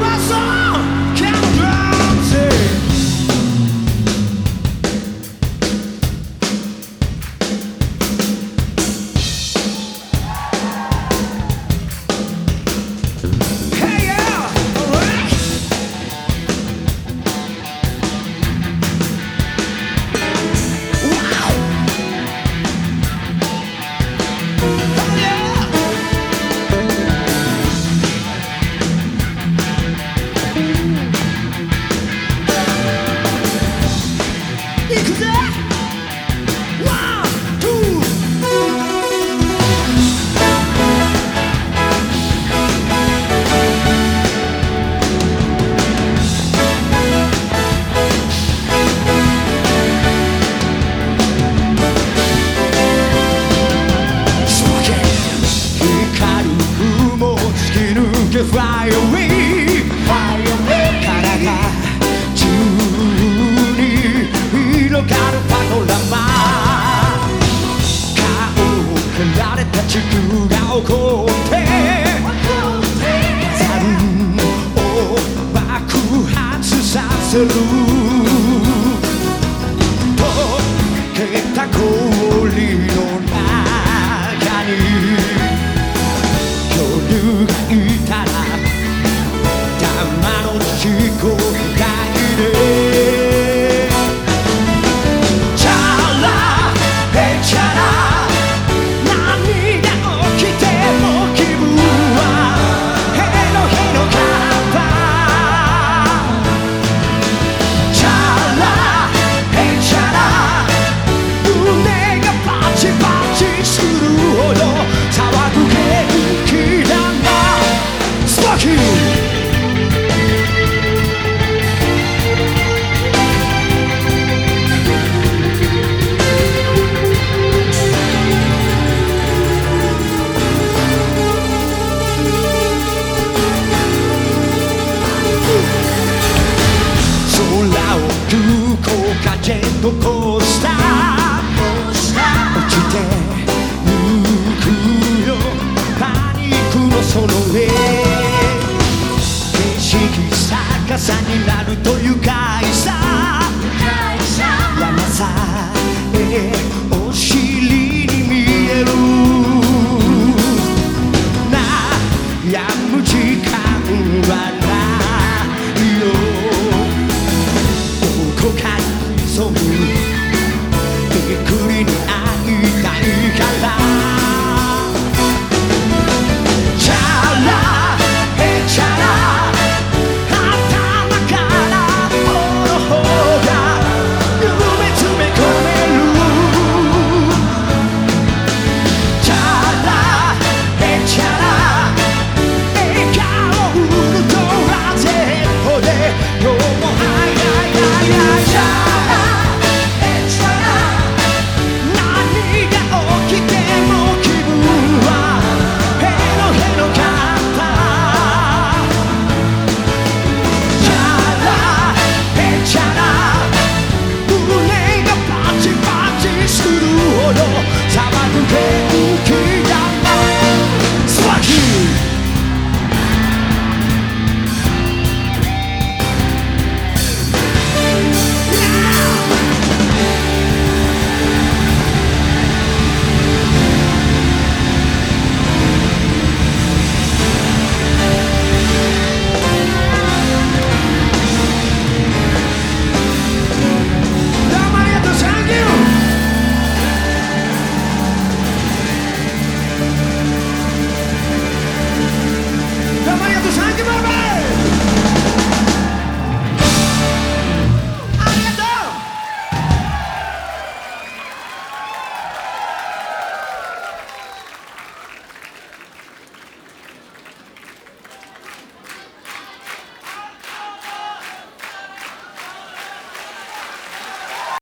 Aplausos! せる溶けた氷の 空を空港風トコースター落ちてゆくよパニックのその上景色逆さになると愉快さ山さえお尻に見えるなやむ時間はないかに潜むっくり